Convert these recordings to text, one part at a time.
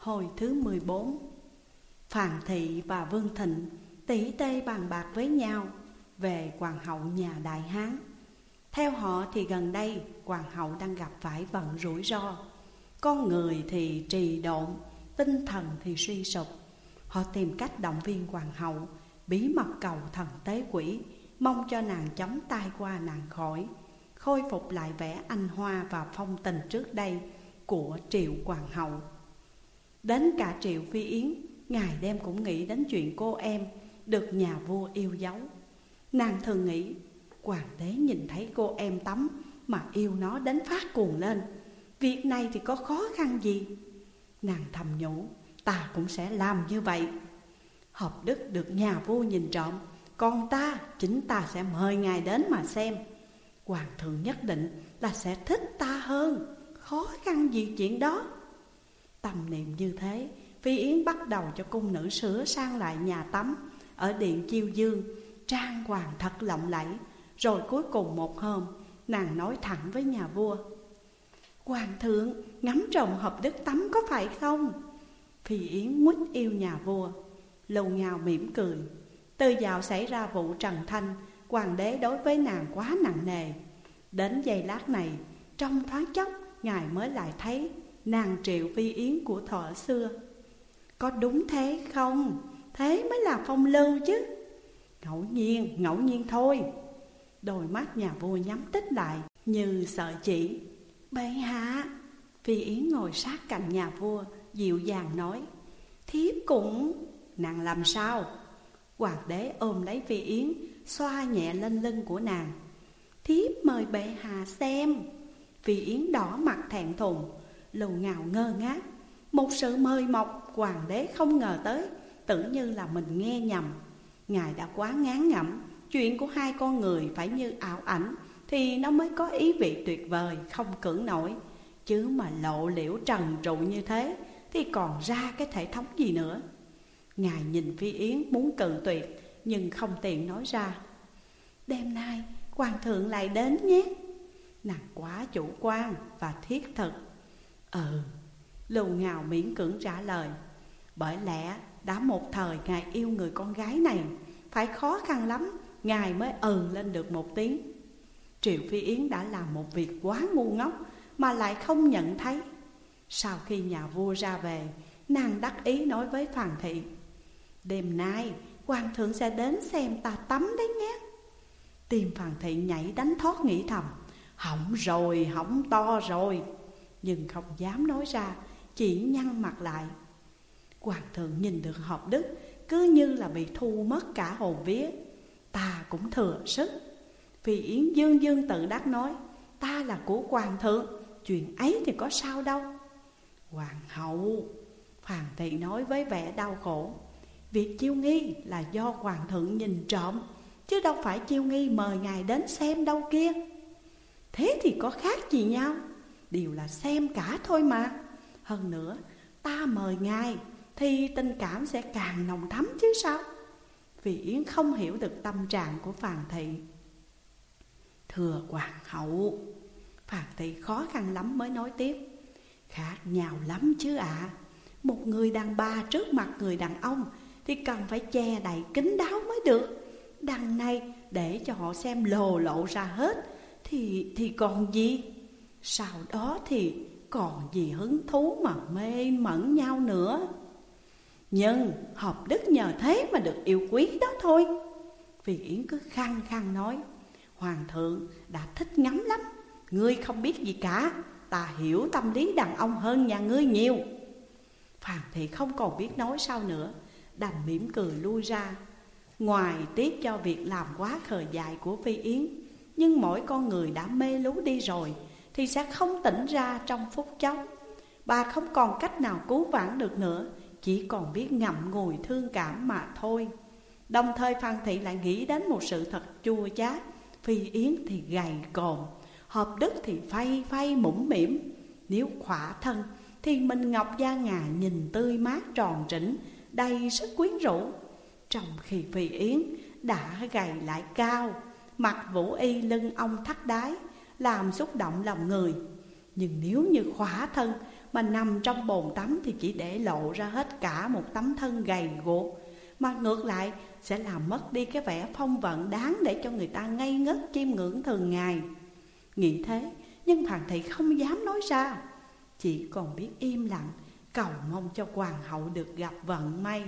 Hồi thứ 14 Phàn Thị và Vương Thịnh tỷ tê bàn bạc với nhau về hoàng hậu nhà Đại Hán. Theo họ thì gần đây hoàng hậu đang gặp phải vận rủi ro. Con người thì trì độn, tinh thần thì suy sụp. Họ tìm cách động viên hoàng hậu, bí mật cầu thần tế quỷ, mong cho nàng chống tai qua nàng khỏi, khôi phục lại vẻ anh hoa và phong tình trước đây của triệu hoàng hậu. Đến cả triệu phi yến, ngài đêm cũng nghĩ đến chuyện cô em được nhà vua yêu dấu. Nàng thường nghĩ, hoàng đế nhìn thấy cô em tắm mà yêu nó đến phát cuồng lên. Việc này thì có khó khăn gì? Nàng thầm nhủ, ta cũng sẽ làm như vậy. Hợp đức được nhà vua nhìn trộm, còn ta, chính ta sẽ mời ngài đến mà xem. Hoàng thượng nhất định là sẽ thích ta hơn, khó khăn gì chuyện đó. Tâm niệm như thế, Phi Yến bắt đầu cho cung nữ sửa sang lại nhà tắm ở điện chiêu dương, trang hoàng thật lộng lẫy. Rồi cuối cùng một hôm, nàng nói thẳng với nhà vua. Hoàng thượng, ngắm trồng hợp đức tắm có phải không? Phi Yến muốn yêu nhà vua, lầu ngào mỉm cười. Từ dạo xảy ra vụ Trần Thanh, hoàng đế đối với nàng quá nặng nề. Đến giây lát này, trong thoáng chốc, ngài mới lại thấy nàng triệu phi yến của thọ xưa. Có đúng thế không? Thế mới là phong lưu chứ. Ngẫu nhiên, ngẫu nhiên thôi. Đôi mắt nhà vua nhắm tích lại Như sợ chỉ. Bệ hạ. Phi Yến ngồi sát cạnh nhà vua Dịu dàng nói Thiếp cũng. Nàng làm sao? Hoàng đế ôm lấy Phi Yến Xoa nhẹ lên lưng của nàng. Thiếp mời bệ hạ xem. Phi Yến đỏ mặt thẹn thùng. Lù ngào ngơ ngác. Một sự mời mọc Hoàng đế không ngờ tới Tưởng như là mình nghe nhầm. Ngài đã quá ngán ngẩm, Chuyện của hai con người phải như ảo ảnh, Thì nó mới có ý vị tuyệt vời, Không cưỡng nổi. Chứ mà lộ liễu trần trụ như thế, Thì còn ra cái thể thống gì nữa? Ngài nhìn Phi Yến muốn cự tuyệt, Nhưng không tiện nói ra. Đêm nay, hoàng thượng lại đến nhé. Nàng quá chủ quan và thiết thực. Ừ Lưu ngào miễn cưỡng trả lời Bởi lẽ đã một thời Ngài yêu người con gái này Phải khó khăn lắm Ngài mới ừ lên được một tiếng. Triệu Phi Yến đã làm một việc quá ngu ngốc Mà lại không nhận thấy. Sau khi nhà vua ra về Nàng đắc ý nói với Phàn Thị Đêm nay hoàng thượng sẽ đến xem ta tắm đấy nhé. Tim Phàn Thị nhảy đánh thoát nghĩ thầm Hỏng rồi, hỏng to rồi. Nhưng không dám nói ra, Chỉ nhăn mặt lại. Hoàng thượng nhìn được hợp đức Cứ như là bị thu mất cả hồn vía. Ta cũng thừa sức. Vì Yến Dương Dương tự đắc nói, Ta là của hoàng thượng, Chuyện ấy thì có sao đâu. Hoàng hậu, hoàng thị nói với vẻ đau khổ, Việc chiêu nghi là do hoàng thượng nhìn trộm, Chứ đâu phải chiêu nghi mời ngài đến xem đâu kia. Thế thì có khác gì nhau? Đều là xem cả thôi mà. Hơn nữa, ta mời ngài thì tình cảm sẽ càng nồng thắm chứ sao? Vì Yến không hiểu được tâm trạng của Phàn Thị. Thưa Hoàng hậu Phàn Thị khó khăn lắm mới nói tiếp. Khác nhau lắm chứ ạ. À. Một người đàn bà trước mặt người đàn ông Thì cần phải che đậy kín đáo mới được. Đằng này để cho họ xem lồ lộ ra hết Thì thì còn gì? Sau đó thì còn gì hứng thú mà mê mẩn nhau nữa. Nhưng học đức nhờ thế mà được yêu quý đó thôi. Vì Yến cứ khăng khăng nói, Hoàng thượng đã thích ngắm lắm, Ngươi không biết gì cả, Ta hiểu tâm lý đàn ông hơn nhà ngươi nhiều. Phàng thì không còn biết nói sao nữa, Đành mỉm cười lui ra. Ngoài tiếc cho việc làm quá khờ dại của Phi Yến, Nhưng mỗi con người đã mê lú đi rồi thì sẽ không tỉnh ra trong phút chốc. Bà không còn cách nào cứu vãn được nữa, chỉ còn biết ngậm ngùi thương cảm mà thôi. Đồng thời Phan Thị lại nghĩ đến một sự thật chua chát, Phi Yến thì gầy cồn Hợp đức thì phay phay mũm mỉm. Nếu khỏa thân thì mình Ngọc Gia Ngà nhìn tươi mát tròn trĩnh, Đầy sức quyến rũ. Trong khi Phi Yến đã gầy lại cao, Mặt vũ y lưng ông thắt đái làm xúc động lòng người. Nhưng nếu như khỏa thân Mà nằm trong bồn tắm thì chỉ để lộ ra hết cả một tấm thân gầy guộc, Mà ngược lại sẽ làm mất đi cái vẻ phong vận đáng để cho người ta ngây ngất chiêm ngưỡng thường ngày. Nghĩ thế, nhưng Hoàng Thị không dám nói ra. Chỉ còn biết im lặng, cầu mong cho hoàng hậu được gặp vận may.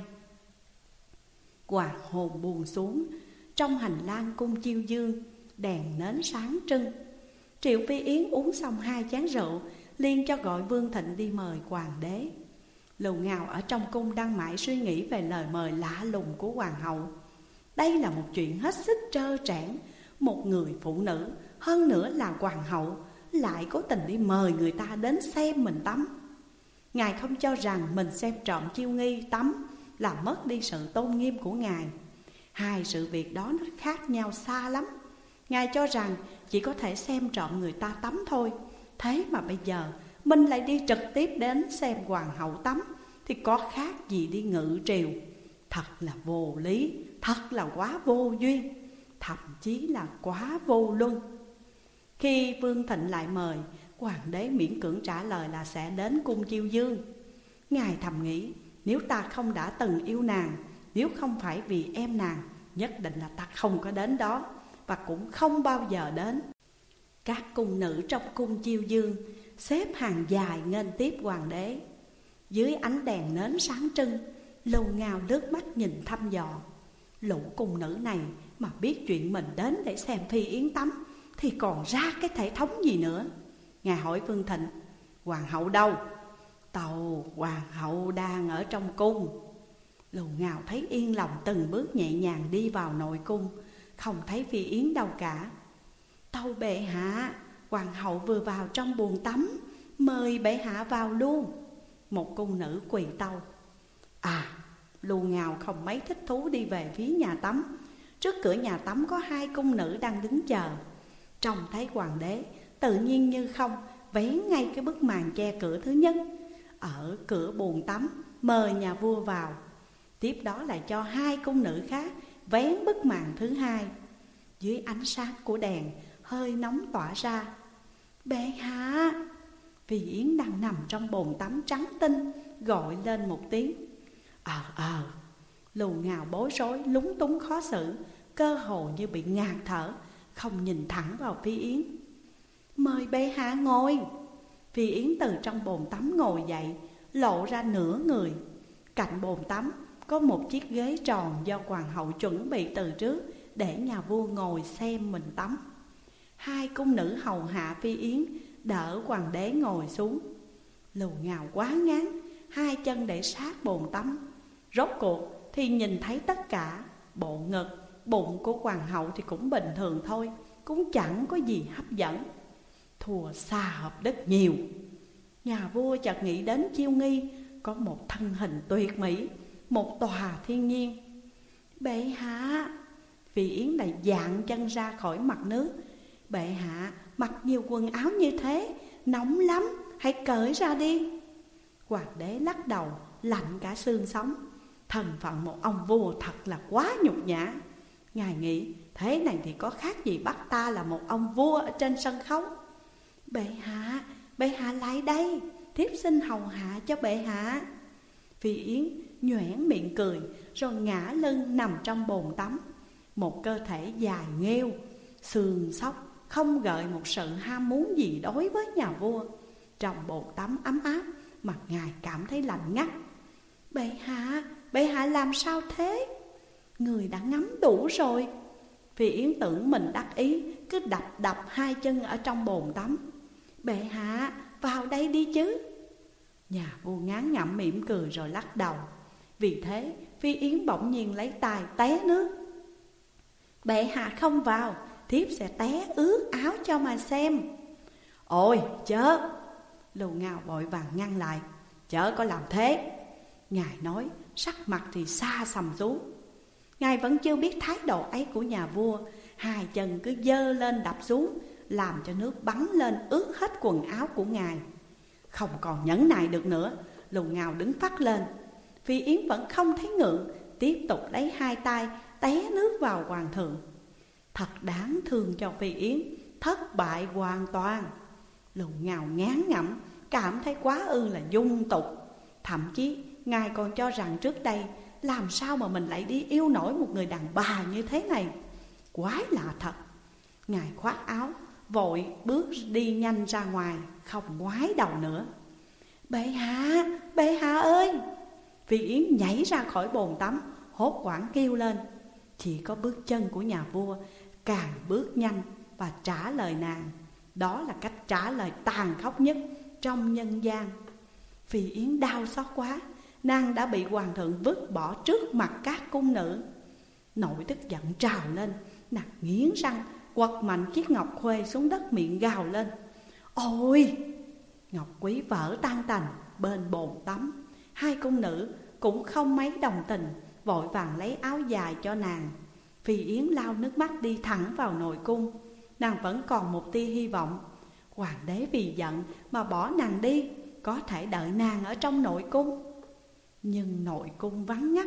Hoàng hồn buồn xuống, Trong hành lang cung chiêu dương, Đèn nến sáng trưng. Triệu Phi Yến uống xong hai chén rượu liền cho gọi Vương Thịnh đi mời hoàng đế. Lù ngào ở trong cung đang mãi suy nghĩ về lời mời lạ lùng của hoàng hậu. Đây là một chuyện hết sức trơ trẽn. Một người phụ nữ, hơn nữa là hoàng hậu Lại cố tình đi mời người ta đến xem mình tắm. Ngài không cho rằng mình xem trộm chiêu nghi tắm Làm mất đi sự tôn nghiêm của Ngài. Hai sự việc đó nó khác nhau xa lắm. Ngài cho rằng chỉ có thể xem trộm người ta tắm thôi. Thế mà bây giờ mình lại đi trực tiếp đến xem hoàng hậu tắm Thì có khác gì đi ngự triều. Thật là vô lý, thật là quá vô duyên Thậm chí là quá vô luân. Khi Vương Thịnh lại mời Hoàng đế miễn cưỡng trả lời là sẽ đến cung chiêu dương. Ngài thầm nghĩ Nếu ta không đã từng yêu nàng Nếu không phải vì em nàng Nhất định là ta không có đến đó. Và cũng không bao giờ đến. Các cung nữ trong cung chiêu dương Xếp hàng dài nghênh tiếp hoàng đế. Dưới ánh đèn nến sáng trưng, Lầu ngào lướt mắt nhìn thăm dò. Lũ cung nữ này mà biết chuyện mình đến để xem Phi Yến tắm Thì còn ra cái thể thống gì nữa? Ngài hỏi Vương Thịnh, Hoàng hậu đâu? Tàu, hoàng hậu đang ở trong cung. Lù ngào thấy yên lòng từng bước nhẹ nhàng đi vào nội cung. Không thấy Phi Yến đâu cả. Tàu bệ hạ, Hoàng hậu vừa vào trong buồng tắm, Mời bệ hạ vào luôn. Một cung nữ quỳ tàu À Lù ngào không mấy thích thú đi về phía nhà tắm. Trước cửa nhà tắm có hai cung nữ đang đứng chờ. Trông thấy hoàng đế, Tự nhiên như không Vén ngay cái bức màn che cửa thứ nhất. Ở cửa buồng tắm, Mời nhà vua vào. Tiếp đó lại cho hai cung nữ khác Vén bức màn thứ hai. Dưới ánh sáng của đèn, Hơi nóng tỏa ra. Bệ hạ Vì Yến đang nằm trong bồn tắm trắng tinh, Gọi lên một tiếng. Ờ ờ. Lù ngào bối rối, lúng túng khó xử. Cơ hồ như bị ngạt thở, Không nhìn thẳng vào Phi Yến. Mời bệ hạ ngồi. Phi Yến từ trong bồn tắm ngồi dậy, Lộ ra nửa người. Cạnh bồn tắm có một chiếc ghế tròn do hoàng hậu chuẩn bị từ trước Để nhà vua ngồi xem mình tắm. Hai cung nữ hầu hạ Phi Yến Đỡ hoàng đế ngồi xuống. Lù ngào quá ngán Hai chân để sát bồn tắm. Rốt cuộc thì nhìn thấy tất cả Bộ ngực, bụng của hoàng hậu thì cũng bình thường thôi Cũng chẳng có gì hấp dẫn. Thua xa hợp đất nhiều. Nhà vua chợt nghĩ đến chiêu nghi Có một thân hình tuyệt mỹ một tòa thiên nhiên. Bệ hạ Vì Yến lại dạng chân ra khỏi mặt nước. Bệ hạ mặc nhiều quần áo như thế Nóng lắm Hãy cởi ra đi. Hoàng đế lắc đầu Lạnh cả xương sống. Thần phận một ông vua thật là quá nhục nhã. Ngài nghĩ thế này thì có khác gì bắt ta là một ông vua ở trên sân khấu? Bệ hạ, bệ hạ lại đây Thiếp xin hầu hạ cho bệ hạ. Phi Yến nhoẻn miệng cười Rồi ngã lưng nằm trong bồn tắm. Một cơ thể dài nghêu Sườn sóc Không gợi một sự ham muốn gì đối với nhà vua. Trong bồn tắm ấm áp Mà ngài cảm thấy lạnh ngắt. Bệ hạ, bệ hạ làm sao thế? Người đã ngắm đủ rồi. Vì Yến tưởng mình đắc ý Cứ đập đập hai chân ở trong bồn tắm. Bệ hạ vào đây đi chứ. Nhà vua ngán ngẩm mỉm cười rồi lắc đầu. Vì thế, Phi Yến bỗng nhiên lấy tay té nước. Bệ hạ không vào, Thiếp sẽ té ướt áo cho mà xem. Ôi, chớ! Lù ngào vội vàng ngăn lại. Chớ có làm thế. Ngài nói, sắc mặt thì xa sầm xuống Ngài vẫn chưa biết thái độ ấy của nhà vua. Hai chân cứ dơ lên đập xuống, làm cho nước bắn lên ướt hết quần áo của ngài. Không còn nhẫn nại được nữa, Lù ngào đứng phát lên. Phi Yến vẫn không thấy ngượng Tiếp tục lấy hai tay té nước vào hoàng thượng. Thật đáng thương cho Phi Yến Thất bại hoàn toàn. Lù ngào ngán ngẩm cảm thấy quá ư là dung tục. Thậm chí Ngài còn cho rằng trước đây Làm sao mà mình lại đi yêu nổi một người đàn bà như thế này? Quái lạ thật. Ngài khoác áo Vội bước đi nhanh ra ngoài Không ngoái đầu nữa. Bệ hạ, bệ hạ ơi! Phi Yến nhảy ra khỏi bồn tắm, Hốt quảng kêu lên. Chỉ có bước chân của nhà vua Càng bước nhanh và trả lời nàng. Đó là cách trả lời tàn khốc nhất trong nhân gian. Phi Yến đau xót quá, Nàng đã bị hoàng thượng vứt bỏ trước mặt các cung nữ. Nội tức giận trào lên, Nàng nghiến răng, quật mạnh chiếc ngọc khuê xuống đất miệng gào lên. Ôi! Ngọc quý vỡ tan tành bên bồn tắm. Hai cung nữ cũng không mấy đồng tình, Vội vàng lấy áo dài cho nàng. Phi Yến lao nước mắt đi thẳng vào nội cung. Nàng vẫn còn một tia hy vọng. Hoàng đế vì giận mà bỏ nàng đi, Có thể đợi nàng ở trong nội cung. Nhưng nội cung vắng ngắt,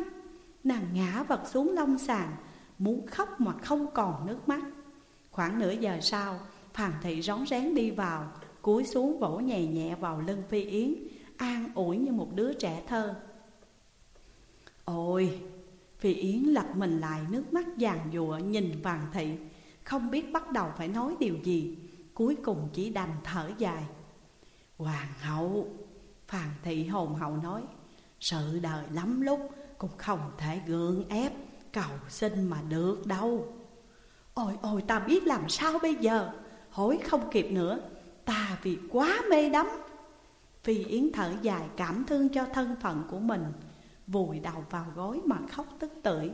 Nàng ngã vật xuống lông sàn, Muốn khóc mà không còn nước mắt. Khoảng nửa giờ sau Phàn thị rón rén đi vào, Cúi xuống vỗ nhẹ nhẹ vào lưng Phi Yến. An ủi như một đứa trẻ thơ. Ôi Phi Yến lật mình lại nước mắt giàn dụa nhìn vàng thị, Không biết bắt đầu phải nói điều gì, Cuối cùng chỉ đành thở dài. Hoàng hậu Phàn thị hồn hậu nói, Sự đời lắm lúc Cũng không thể gượng ép Cầu xin mà được đâu. Ôi ôi, ta biết làm sao bây giờ? Hối không kịp nữa, Ta vì quá mê đắm. Phi Yến thở dài cảm thương cho thân phận của mình, Vùi đầu vào gối mà khóc tức tưởi.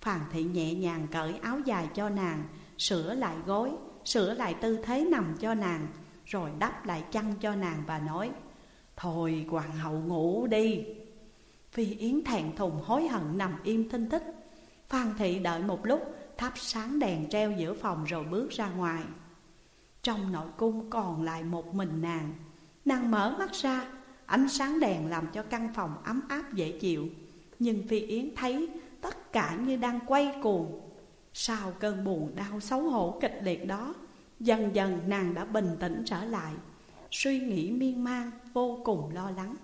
Phàn thị nhẹ nhàng cởi áo dài cho nàng, Sửa lại gối, Sửa lại tư thế nằm cho nàng, Rồi đắp lại chăn cho nàng và nói, Thôi hoàng hậu ngủ đi. Phi Yến thẹn thùng hối hận nằm im thinh thích Phan thị đợi một lúc, Thắp sáng đèn treo giữa phòng rồi bước ra ngoài. Trong nội cung còn lại một mình nàng. Nàng mở mắt ra, Ánh sáng đèn làm cho căn phòng ấm áp dễ chịu. Nhưng Phi Yến thấy tất cả như đang quay cuồng. Sau cơn buồn đau xấu hổ kịch liệt đó, Dần dần nàng đã bình tĩnh trở lại. Suy nghĩ miên man, vô cùng lo lắng.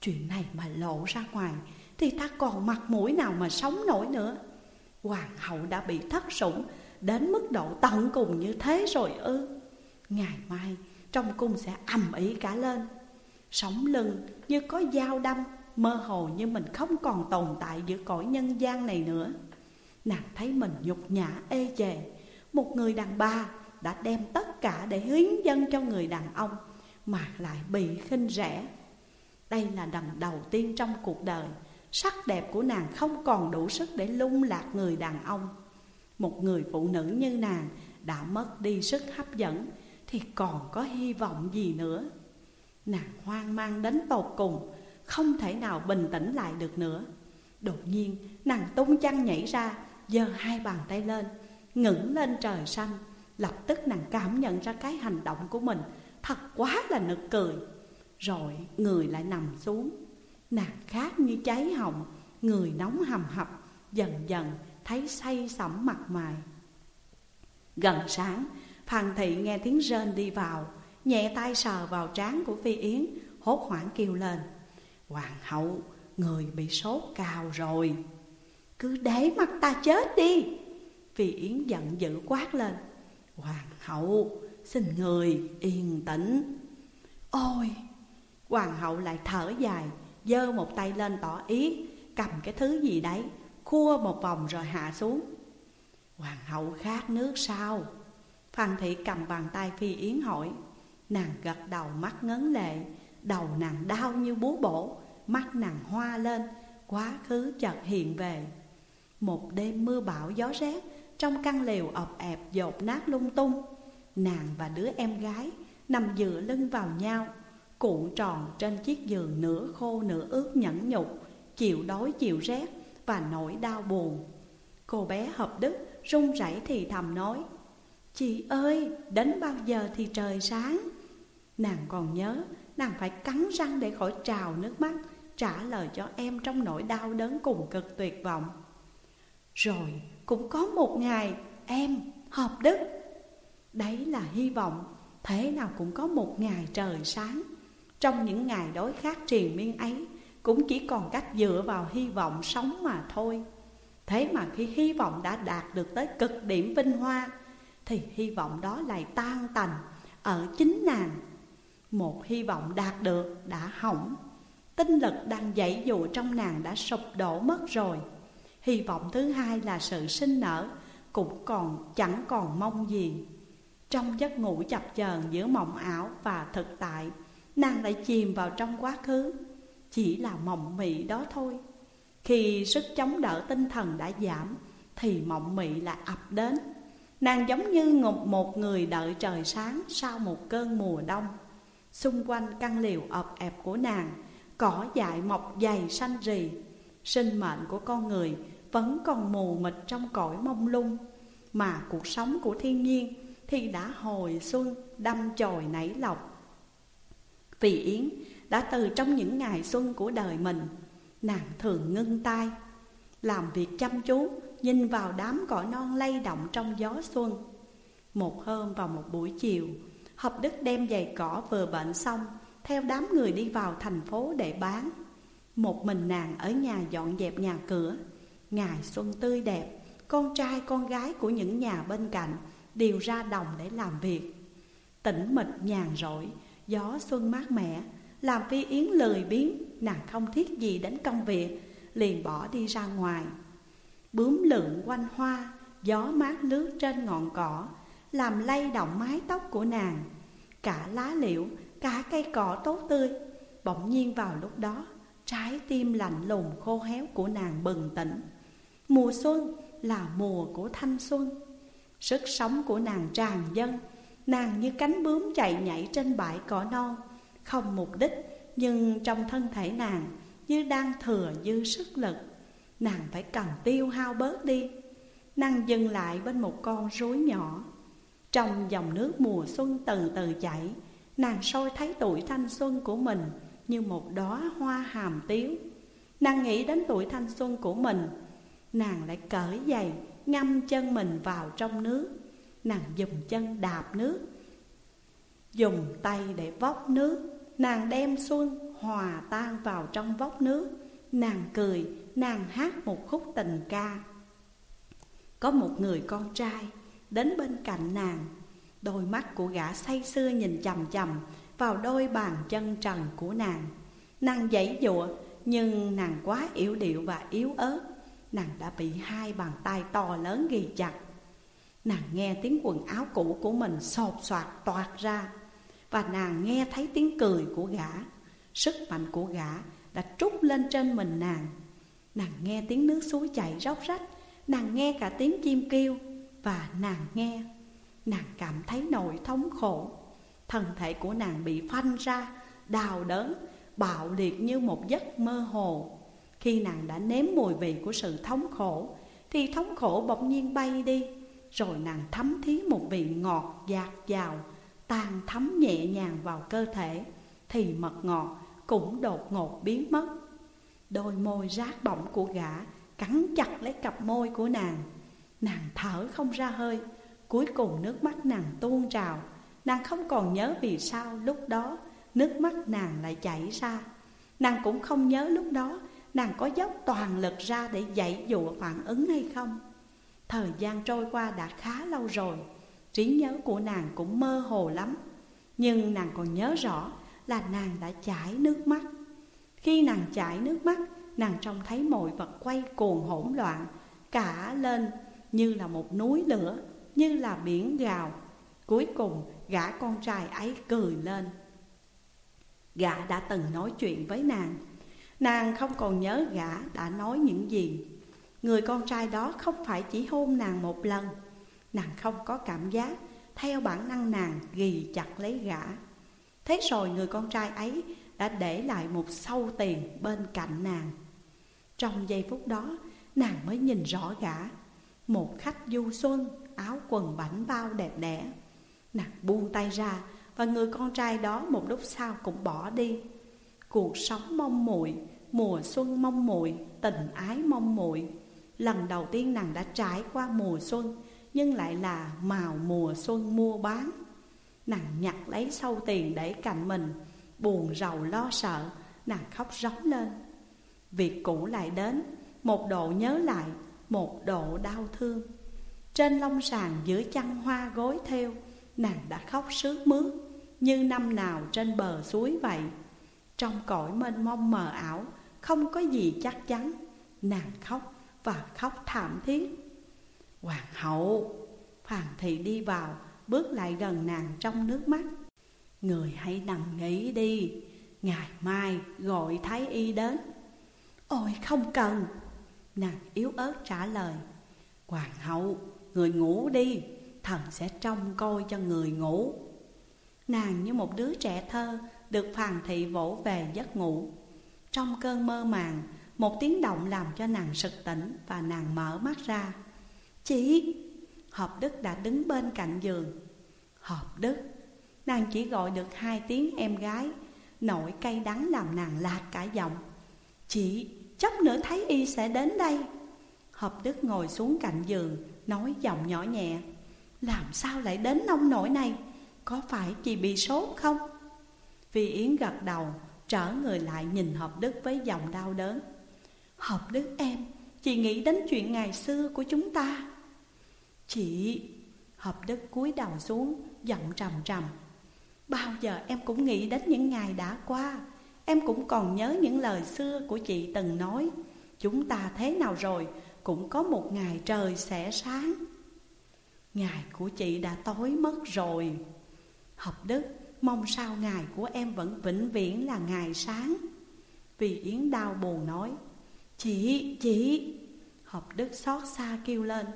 Chuyện này mà lộ ra ngoài Thì ta còn mặt mũi nào mà sống nổi nữa? Hoàng hậu đã bị thất sủng, Đến mức độ tận cùng như thế rồi ư? Ngày mai trong cung sẽ ầm ĩ cả lên. Sống lưng như có dao đâm, Mơ hồ như mình không còn tồn tại giữa cõi nhân gian này nữa. Nàng thấy mình nhục nhã, ê chề. Một người đàn bà đã đem tất cả để hiến dân cho người đàn ông, Mà lại bị khinh rẻ. Đây là lần đầu tiên trong cuộc đời, Sắc đẹp của nàng không còn đủ sức để lung lạc người đàn ông. Một người phụ nữ như nàng đã mất đi sức hấp dẫn thì còn có hy vọng gì nữa? Nàng hoang mang đến tột cùng, Không thể nào bình tĩnh lại được nữa. Đột nhiên, nàng tung chăn nhảy ra, giơ hai bàn tay lên, ngẩng lên trời xanh. Lập tức nàng cảm nhận ra cái hành động của mình, Thật quá là nực cười. Rồi người lại nằm xuống. Nàng khát như cháy họng, Người nóng hầm hập, Dần dần thấy say sẩm mặt mày. Gần sáng Phan thị nghe tiếng rên đi vào, Nhẹ tay sờ vào trán của Phi Yến, Hốt hoảng kêu lên. Hoàng hậu, Người bị sốt cao rồi. Cứ để mặt ta chết đi. Phi Yến giận dữ quát lên. Hoàng hậu, Xin người yên tĩnh. Ôi! Hoàng hậu lại thở dài, giơ một tay lên tỏ ý, Cầm cái thứ gì đấy, Khua một vòng rồi hạ xuống. Hoàng hậu khát nước sao? Phan thị cầm bàn tay Phi Yến hỏi. Nàng gật đầu mắt ngấn lệ, Đầu nàng đau như búa bổ, Mắt nàng hoa lên, Quá khứ chợt hiện về. Một đêm mưa bão gió rét, Trong căn lều ọp ẹp dột nát lung tung. Nàng và đứa em gái Nằm dựa lưng vào nhau, Cuộn tròn trên chiếc giường nửa khô nửa ướt nhẫn nhục, Chịu đói chịu rét và nỗi đau buồn. Cô bé hợp đức run rẩy thì thầm nói Chị ơi, đến bao giờ thì trời sáng? Nàng còn nhớ, nàng phải cắn răng để khỏi trào nước mắt, Trả lời cho em trong nỗi đau đớn cùng cực tuyệt vọng. Rồi, cũng có một ngày, em, hợp đức. Đấy là hy vọng, Thế nào cũng có một ngày trời sáng. Trong những ngày đối khát triền miên ấy, Cũng chỉ còn cách dựa vào hy vọng sống mà thôi. Thế mà khi hy vọng đã đạt được tới cực điểm vinh hoa thì hy vọng đó lại tan tành ở chính nàng. Một hy vọng đạt được đã hỏng. Tinh lực đang dãy dụ trong nàng đã sụp đổ mất rồi. Hy vọng thứ hai là sự sinh nở Cũng còn, chẳng còn mong gì. Trong giấc ngủ chập chờn giữa mộng ảo và thực tại, Nàng lại chìm vào trong quá khứ. Chỉ là mộng mị đó thôi. Khi sức chống đỡ tinh thần đã giảm, Thì mộng mị lại ập đến. Nàng giống như ngục một người đợi trời sáng sau một cơn mùa đông. Xung quanh căn liều ập ẹp của nàng, Cỏ dại mọc dày xanh rì. Sinh mệnh của con người vẫn còn mù mịt trong cõi mông lung. Mà cuộc sống của thiên nhiên thì đã hồi xuân, đâm chồi nảy lọc. Vì Yến đã từ trong những ngày xuân của đời mình, Nàng thường ngưng tay, Làm việc chăm chú Nhìn vào đám cỏ non lay động trong gió xuân. Một hôm vào một buổi chiều, Hợp Đức đem giày cỏ vừa bệnh xong, Theo đám người đi vào thành phố để bán. Một mình nàng ở nhà dọn dẹp nhà cửa. Ngày xuân tươi đẹp, Con trai con gái của những nhà bên cạnh Đều ra đồng để làm việc. Tĩnh mịch nhàn rỗi, Gió xuân mát mẻ, Làm phi yến lười biếng, Nàng không thiết gì đến công việc, Liền bỏ đi ra ngoài. Bướm lượn quanh hoa, Gió mát lướt trên ngọn cỏ, Làm lay động mái tóc của nàng. Cả lá liễu, Cả cây cỏ tốt tươi. Bỗng nhiên vào lúc đó, Trái tim lạnh lùng khô héo của nàng bừng tỉnh. Mùa xuân là mùa của thanh xuân. Sức sống của nàng tràn dân Nàng như cánh bướm chạy nhảy trên bãi cỏ non. Không mục đích, Nhưng trong thân thể nàng, Như đang thừa dư sức lực. Nàng phải cần tiêu hao bớt đi. Nàng dừng lại bên một con rối nhỏ. Trong dòng nước mùa xuân từ từ chảy Nàng soi thấy tuổi thanh xuân của mình Như một đóa hoa hàm tiếu. Nàng nghĩ đến tuổi thanh xuân của mình Nàng lại cởi giày Ngâm chân mình vào trong nước. Nàng dùng chân đạp nước Dùng tay để vóc nước. Nàng đem xuân hòa tan vào trong vóc nước. Nàng cười, nàng hát một khúc tình ca. Có một người con trai đến bên cạnh nàng. Đôi mắt của gã say sưa nhìn chầm chầm Vào đôi bàn chân trần của nàng. Nàng dãy dụa nhưng nàng quá yếu điệu và yếu ớt. Nàng đã bị hai bàn tay to lớn ghi chặt. Nàng nghe tiếng quần áo cũ của mình sột soạt toạt ra, Và nàng nghe thấy tiếng cười của gã. Sức mạnh của gã đã trút lên trên mình nàng. Nàng nghe tiếng nước suối chảy róc rách, Nàng nghe cả tiếng chim kêu Và nàng nghe. Nàng cảm thấy nỗi thống khổ. Thân thể của nàng bị phanh ra Đào đớn, Bạo liệt như một giấc mơ hồ. Khi nàng đã nếm mùi vị của sự thống khổ, Thì thống khổ bỗng nhiên bay đi, Rồi nàng thấm thí một vị ngọt dạt dào, Tan thấm nhẹ nhàng vào cơ thể, Thì mật ngọt cũng đột ngột biến mất. Đôi môi rát bỏng của gã cắn chặt lấy cặp môi của nàng. Nàng thở không ra hơi, Cuối cùng nước mắt nàng tuôn trào. Nàng không còn nhớ vì sao lúc đó Nước mắt nàng lại chảy ra. Nàng cũng không nhớ lúc đó Nàng có dốc toàn lực ra để dạy dụ phản ứng hay không. Thời gian trôi qua đã khá lâu rồi, Trí nhớ của nàng cũng mơ hồ lắm. Nhưng nàng còn nhớ rõ là nàng đã chảy nước mắt. Khi nàng chảy nước mắt, Nàng trông thấy mọi vật quay cuồng hỗn loạn, Cả lên như là một núi lửa, Như là biển gào. Cuối cùng, gã con trai ấy cười lên. Gã đã từng nói chuyện với nàng. Nàng không còn nhớ gã đã nói những gì. Người con trai đó không phải chỉ hôn nàng một lần. Nàng không có cảm giác, Theo bản năng nàng ghi chặt lấy gã. Thế rồi người con trai ấy đã để lại một sâu tiền bên cạnh nàng. Trong giây phút đó, nàng mới nhìn rõ gã Một khách du xuân, áo quần bảnh bao đẹp đẽ. Nàng buông tay ra và người con trai đó một lúc sau cũng bỏ đi. Cuộc sống mong muội, Mùa xuân mong muội, Tình ái mong muội. Lần đầu tiên nàng đã trải qua mùa xuân, Nhưng lại là màu mùa xuân mua bán. Nàng nhặt lấy sâu tiền để cạnh mình Buồn rầu lo sợ, Nàng khóc rống lên. Việc cũ lại đến, Một độ nhớ lại, Một độ đau thương. Trên lông sàn giữa chăn hoa gối theo, Nàng đã khóc sướt mướt, Như năm nào trên bờ suối vậy. Trong cõi mênh mông mờ ảo, Không có gì chắc chắn, Nàng khóc và khóc thảm thiết. Hoàng hậu, Hoàng thị đi vào, Bước lại gần nàng trong nước mắt. Người hãy nằm nghỉ đi. Ngày mai gọi Thái Y đến. Ôi, không cần. Nàng yếu ớt trả lời. Hoàng hậu, Người ngủ đi. Thần sẽ trông coi cho người ngủ. Nàng như một đứa trẻ thơ Được phàn thị vỗ về giấc ngủ. Trong cơn mơ màng, Một tiếng động làm cho nàng sực tỉnh Và nàng mở mắt ra. Chị, Hợp Đức đã đứng bên cạnh giường. Hợp Đức Nàng chỉ gọi được hai tiếng em gái Nỗi cay đắng làm nàng lạc cả giọng. Chị, Chốc nữa thấy y sẽ đến đây. Hợp Đức ngồi xuống cạnh giường, Nói giọng nhỏ nhẹ. Làm sao lại đến nông nỗi này? Có phải chị bị sốt không? Vì Yến gật đầu, Trở người lại nhìn Hợp Đức với giọng đau đớn. Hợp Đức em, Chị nghĩ đến chuyện ngày xưa của chúng ta. Chị, Hợp Đức cúi đầu xuống, Giọng trầm trầm. Bao giờ em cũng nghĩ đến những ngày đã qua. Em cũng còn nhớ những lời xưa của chị từng nói. Chúng ta thế nào rồi Cũng có một ngày trời sẽ sáng. Ngày của chị đã tối mất rồi. Học Đức Mong sao ngày của em vẫn vĩnh viễn là ngày sáng. Vì Yến đau buồn nói Chị, chị. Học Đức xót xa kêu lên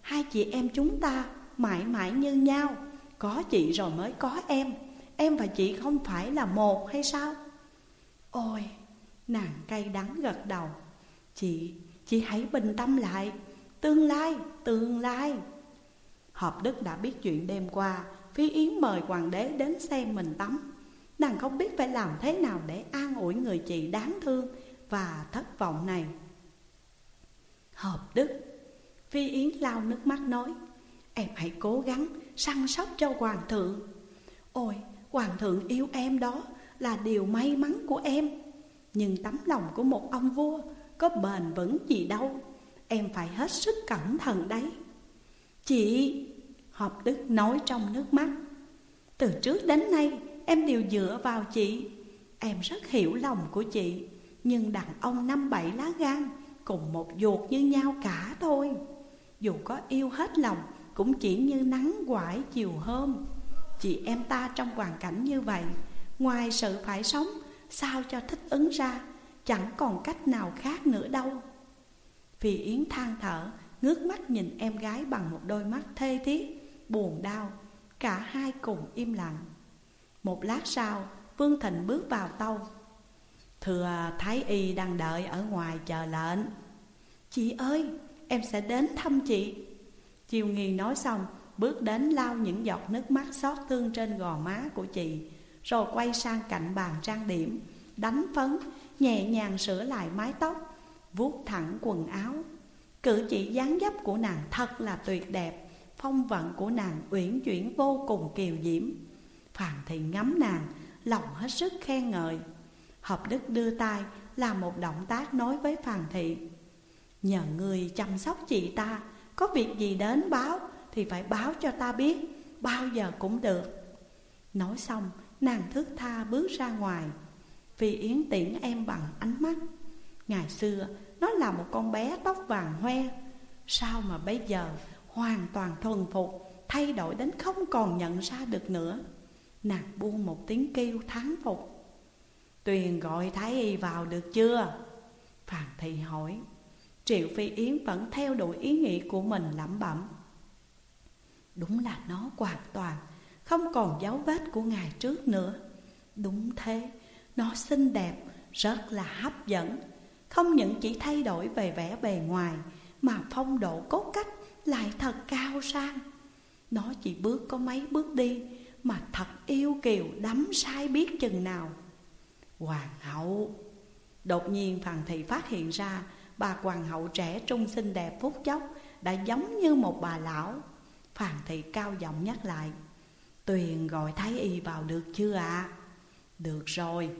Hai chị em chúng ta mãi mãi như nhau Có chị rồi mới có em. Em và chị không phải là một hay sao? Ôi Nàng cay đắng gật đầu. Chị, chị hãy bình tâm lại. Tương lai, tương lai. Hợp Đức đã biết chuyện đêm qua Phi Yến mời hoàng đế đến xem mình tắm. Nàng không biết phải làm thế nào để an ủi người chị đáng thương và thất vọng này. Hợp Đức Phi Yến lau nước mắt nói Em hãy cố gắng săn sóc cho hoàng thượng. Ôi hoàng thượng yêu em đó là điều may mắn của em. Nhưng tấm lòng của một ông vua có bền vững gì đâu, Em phải hết sức cẩn thận đấy. Chị, Hợp Đức nói trong nước mắt, Từ trước đến nay em đều dựa vào chị. Em rất hiểu lòng của chị, Nhưng đàn ông năm bảy lá gan Cùng một ruột như nhau cả thôi. Dù có yêu hết lòng Cũng chỉ như nắng quải chiều hôm. Chị em ta trong hoàn cảnh như vậy, Ngoài sự phải sống, Sao cho thích ứng ra? Chẳng còn cách nào khác nữa đâu. Vì Yến than thở, Ngước mắt nhìn em gái bằng một đôi mắt thê thiết, Buồn đau, Cả hai cùng im lặng. Một lát sau, Vương Thịnh bước vào tâu Thưa Thái Y đang đợi ở ngoài chờ lệnh. Chị ơi, em sẽ đến thăm chị. Chiều nghi nói xong Bước đến lau những giọt nước mắt xót thương trên gò má của chị, Rồi quay sang cạnh bàn trang điểm, Đánh phấn, Nhẹ nhàng sửa lại mái tóc, vuốt thẳng quần áo. Cử chỉ dáng dấp của nàng thật là tuyệt đẹp, Phong vận của nàng uyển chuyển vô cùng kiều diễm. Phàn thị ngắm nàng, Lòng hết sức khen ngợi. Hợp Đức đưa tay làm một động tác nói với Phàn thị, Nhờ người chăm sóc chị ta, Có việc gì đến báo thì phải báo cho ta biết, Bao giờ cũng được. Nói xong, nàng thức tha bước ra ngoài. Vì Yến tiễn em bằng ánh mắt. Ngày xưa, nó là một con bé tóc vàng hoe. Sao mà bây giờ hoàn toàn thuần phục, Thay đổi đến không còn nhận ra được nữa. Nàng buông một tiếng kêu thắng phục. Tuyền gọi Thái Y vào được chưa? Phàn Thị hỏi. Triệu Phi Yến vẫn theo đuổi ý nghĩ của mình lẩm bẩm. Đúng là nó hoàn toàn, Không còn dấu vết của ngày trước nữa. Đúng thế, Nó xinh đẹp, Rất là hấp dẫn. Không những chỉ thay đổi về vẻ bề ngoài, Mà phong độ cốt cách Lại thật cao sang. Nó chỉ bước có mấy bước đi, Mà thật yêu kiều đắm sai biết chừng nào. Hoàng hậu! Đột nhiên Phàn Thị phát hiện ra, Bà hoàng hậu trẻ trung xinh đẹp phút chốc Đã giống như một bà lão. Phàn Thị cao giọng nhắc lại, Tuyền gọi Thái Y vào được chưa ạ? À? Được rồi.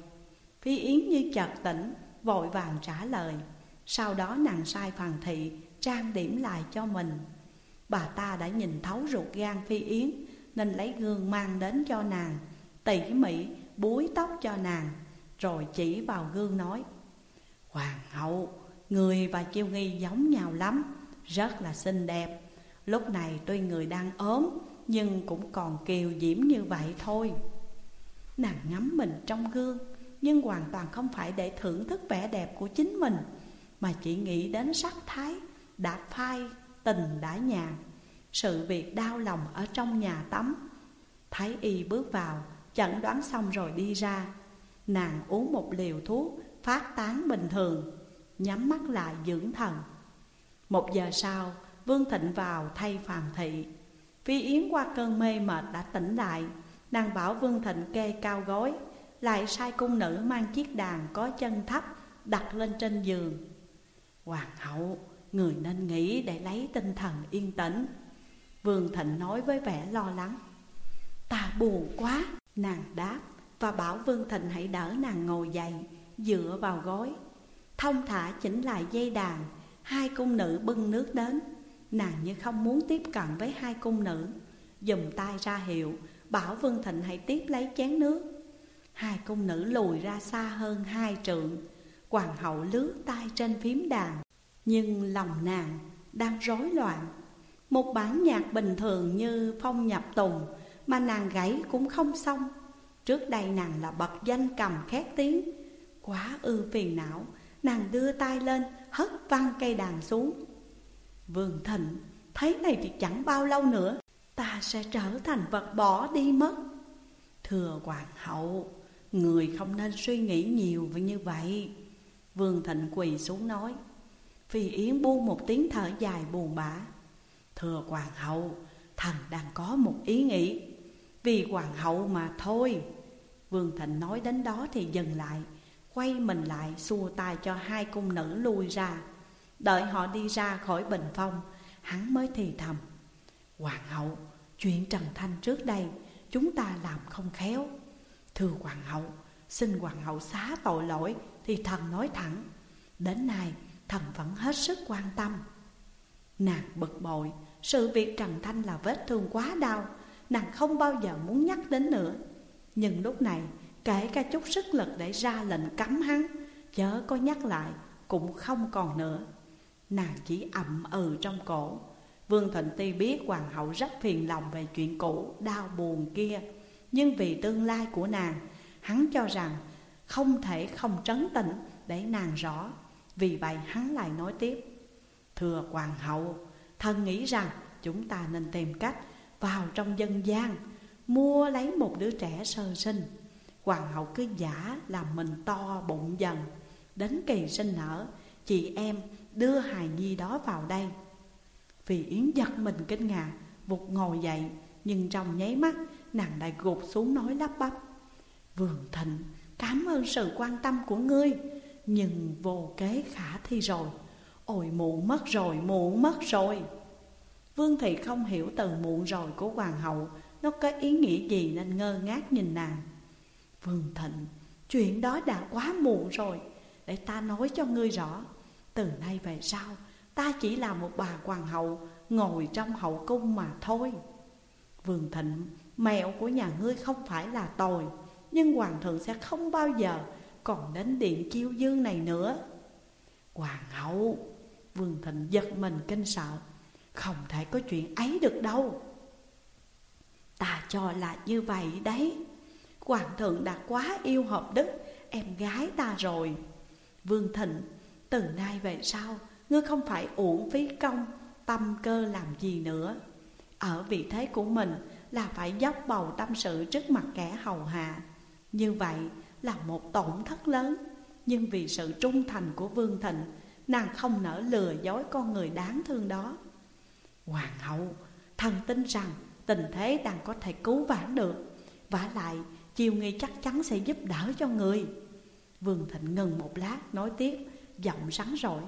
Phi Yến như chợt tỉnh, Vội vàng trả lời. Sau đó nàng sai phàn thị Trang điểm lại cho mình. Bà ta đã nhìn thấu ruột gan Phi Yến, Nên lấy gương mang đến cho nàng, Tỉ mỉ búi tóc cho nàng, Rồi chỉ vào gương nói, Hoàng hậu, Người và Chiêu Nghi giống nhau lắm, Rất là xinh đẹp. Lúc này tuy người đang ốm, Nhưng cũng còn kiều diễm như vậy thôi. Nàng ngắm mình trong gương, Nhưng hoàn toàn không phải để thưởng thức vẻ đẹp của chính mình, Mà chỉ nghĩ đến sắc thái Đã phai, tình đã nhàn, Sự việc đau lòng ở trong nhà tắm. Thái y bước vào, Chẩn đoán xong rồi đi ra. Nàng uống một liều thuốc Phát tán bình thường, Nhắm mắt lại dưỡng thần. Một giờ sau Vương Thịnh vào thay phàn thị. Phi Yến qua cơn mê mệt đã tỉnh lại. Nàng bảo Vương Thịnh kê cao gối, Lại sai cung nữ mang chiếc đàn có chân thấp Đặt lên trên giường. Hoàng hậu, Người nên nghĩ để lấy tinh thần yên tĩnh. Vương Thịnh nói với vẻ lo lắng. Ta buồn quá, Nàng đáp và bảo Vương Thịnh hãy đỡ nàng ngồi dậy, Dựa vào gối. Thông thả chỉnh lại dây đàn, Hai cung nữ bưng nước đến. Nàng như không muốn tiếp cận với hai cung nữ. Dùm tay ra hiệu, Bảo Vương Thịnh hãy tiếp lấy chén nước. Hai cung nữ lùi ra xa hơn hai trượng. Hoàng hậu lướt tay trên phím đàn. Nhưng lòng nàng đang rối loạn. Một bản nhạc bình thường như phong nhập tùng Mà nàng gãy cũng không xong. Trước đây nàng là bậc danh cầm khét tiếng. Quá ư phiền não, Nàng đưa tay lên, hất văng cây đàn xuống. Vương Thịnh, Thế này thì chẳng bao lâu nữa, Ta sẽ trở thành vật bỏ đi mất. Thưa hoàng hậu, Người không nên suy nghĩ nhiều như vậy. Vương Thịnh quỳ xuống nói, Phi Yến buông một tiếng thở dài buồn bã. Thưa hoàng hậu, Thần đang có một ý nghĩ. Vì hoàng hậu mà thôi. Vương Thịnh nói đến đó thì dừng lại, Quay mình lại xua tay cho hai cung nữ lui ra. Đợi họ đi ra khỏi bình phong, Hắn mới thì thầm. Hoàng hậu, Chuyện Trần Thanh trước đây, Chúng ta làm không khéo. Thưa hoàng hậu, Xin hoàng hậu xá tội lỗi Thì thần nói thẳng. Đến nay, thần vẫn hết sức quan tâm. Nàng bực bội, Sự việc Trần Thanh là vết thương quá đau, Nàng không bao giờ muốn nhắc đến nữa. Nhưng lúc này, Kể cả chút sức lực để ra lệnh cấm hắn, Chớ có nhắc lại, Cũng không còn nữa. Nàng chỉ ậm ừ trong cổ. Vương Thịnh Ti biết hoàng hậu rất phiền lòng về chuyện cũ, đau buồn kia. Nhưng vì tương lai của nàng, Hắn cho rằng không thể không trấn tĩnh để nàng rõ. Vì vậy hắn lại nói tiếp, Thưa hoàng hậu Thần nghĩ rằng chúng ta nên tìm cách vào trong dân gian, Mua lấy một đứa trẻ sơ sinh. Hoàng hậu cứ giả làm mình to bụng dần. Đến kỳ sinh nở, Chị em đưa hài nhi đó vào đây. Vì Yến giật mình kinh ngạc Vụt ngồi dậy Nhưng trong nháy mắt nàng lại gục xuống nói lắp bắp. Vương Thịnh Cảm ơn sự quan tâm của ngươi Nhưng vô kế khả thi rồi. Ôi muộn mất rồi, muộn mất rồi. Vương Thị không hiểu từ muộn rồi của Hoàng hậu Nó có ý nghĩa gì nên ngơ ngác nhìn nàng. Vương Thịnh Chuyện đó đã quá muộn rồi Để ta nói cho ngươi rõ. Từ nay về sau, Ta chỉ là một bà hoàng hậu, Ngồi trong hậu cung mà thôi. Vương Thịnh, Mẹo của nhà ngươi không phải là tồi, Nhưng hoàng thượng sẽ không bao giờ Còn đến điện chiêu dương này nữa. Hoàng hậu, Vương Thịnh giật mình kinh sợ, Không thể có chuyện ấy được đâu. Ta cho là như vậy đấy. Hoàng thượng đã quá yêu hợp đức, Em gái ta rồi. Vương Thịnh từ nay về sau, Ngươi không phải uổng phí công, Tâm cơ làm gì nữa. Ở vị thế của mình Là phải dốc bầu tâm sự trước mặt kẻ hầu hạ. Như vậy là một tổn thất lớn, Nhưng vì sự trung thành của Vương Thịnh, Nàng không nỡ lừa dối con người đáng thương đó. Hoàng hậu, Thần tin rằng tình thế đang có thể cứu vãn được, vả lại Chiều nghi chắc chắn sẽ giúp đỡ cho người. Vương Thịnh ngừng một lát, nói tiếp. Giọng rắn rỏi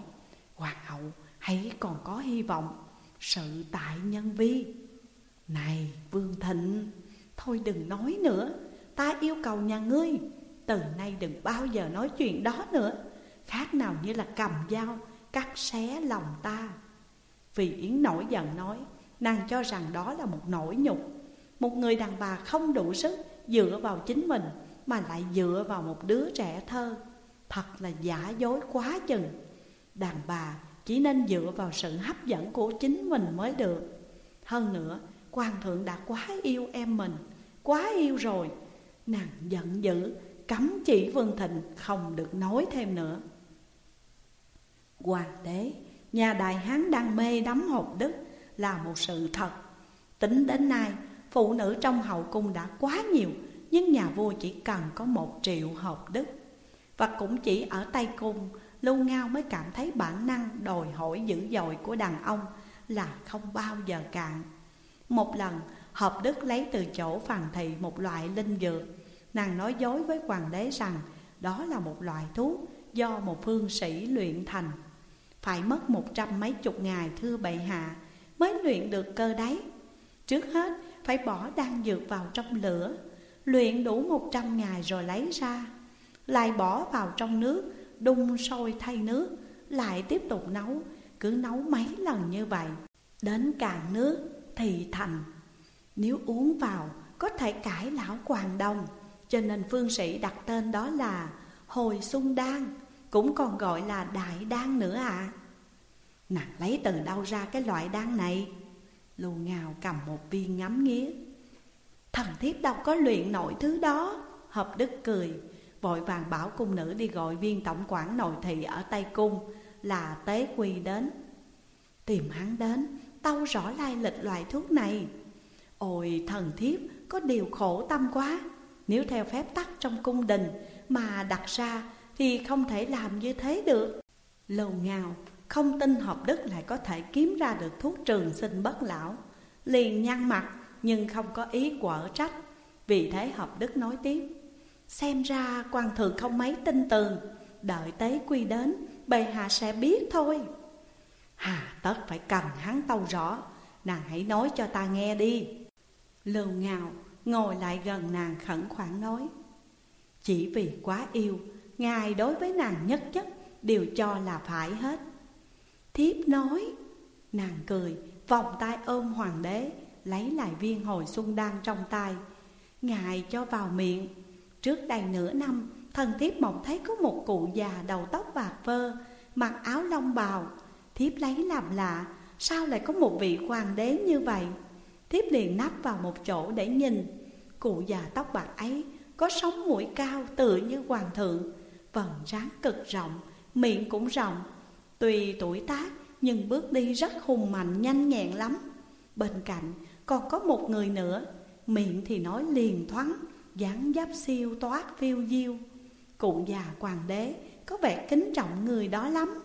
Hoàng hậu, hãy còn có hy vọng. Sự tại nhân vi. Này, Vương Thịnh, Thôi đừng nói nữa. Ta yêu cầu nhà ngươi. Từ nay đừng bao giờ nói chuyện đó nữa. Khác nào như là cầm dao, Cắt xé lòng ta. Vì Yến nổi giận nói, Nàng cho rằng đó là một nỗi nhục. Một người đàn bà không đủ sức Dựa vào chính mình, Mà lại dựa vào một đứa trẻ thơ. Thật là giả dối quá chừng. Đàn bà chỉ nên dựa vào sự hấp dẫn của chính mình mới được. Hơn nữa quan thượng đã quá yêu em mình, Quá yêu rồi. Nàng giận dữ, Cấm chỉ Vương Thịnh không được nói thêm nữa. Hoàng đế, Nhà đại hán đang mê đắm hộp đức Là một sự thật. Tính đến nay, Phụ nữ trong hậu cung đã quá nhiều, Nhưng nhà vua chỉ cần có một triệu hộp đức. Và cũng chỉ ở tay cung Lưu Ngao mới cảm thấy bản năng đòi hỏi dữ dội của đàn ông Là không bao giờ cạn. Một lần, Hợp Đức lấy từ chỗ phàn thị một loại linh dược. Nàng nói dối với hoàng đế rằng Đó là một loại thuốc do một phương sĩ luyện thành. Phải mất một trăm mấy chục ngày, thưa bệ hạ, Mới luyện được cơ đấy. Trước hết, phải bỏ đan dược vào trong lửa. Luyện đủ một trăm ngày rồi lấy ra. Lại bỏ vào trong nước, Đun sôi thay nước, Lại tiếp tục nấu. Cứ nấu mấy lần như vậy, Đến cạn nước thì thành. Nếu uống vào, có thể cải lão hoàng đồng. Cho nên phương sĩ đặt tên đó là Hồi xuân đan, Cũng còn gọi là đại đan nữa ạ. À. Nàng lấy từ đâu ra cái loại đan này? Lù ngào cầm một viên ngắm nghía. Thần thiếp đâu có luyện nổi thứ đó, Hợp đức cười. Vội vàng bảo cung nữ đi gọi viên tổng quản nội thị ở Tây Cung, Là Tế Quy đến. Tìm hắn đến, Tâu rõ lai lịch loại thuốc này. Ôi thần thiếp, có điều khổ tâm quá. Nếu theo phép tắc trong cung đình Mà đặt ra, thì không thể làm như thế được. Lầu ngào, không tin hợp đức lại có thể kiếm ra được thuốc trường sinh bất lão. Liền nhăn mặt, nhưng không có ý quở trách. Vì thế hợp đức nói tiếp. Xem ra quan thượng không mấy tin tường. Đợi tế quy đến, Bệ hạ sẽ biết thôi. Hà tất phải cần hắn tâu rõ. Nàng hãy nói cho ta nghe đi. Lưu ngào ngồi lại gần nàng khẩn khoản nói. Chỉ vì quá yêu, Ngài đối với nàng nhất chất Đều cho là phải hết. Thiếp nói, Nàng cười, Vòng tay ôm hoàng đế, Lấy lại viên hồi xuân đan trong tay. Ngài cho vào miệng Trước đây nửa năm, Thần thiếp mộng thấy có một cụ già đầu tóc bạc phơ, Mặc áo lông bào. Thiếp lấy làm lạ, Sao lại có một vị hoàng đế như vậy? Thiếp liền nắp vào một chỗ để nhìn. Cụ già tóc bạc ấy Có sống mũi cao tựa như hoàng thượng, vầng trán cực rộng, Miệng cũng rộng. Tuy tuổi tác, nhưng bước đi rất hùng mạnh, nhanh nhẹn lắm. Bên cạnh còn có một người nữa, Miệng thì nói liền thoáng dáng giáp siêu toát phiêu diêu. Cụ già hoàng đế có vẻ kính trọng người đó lắm.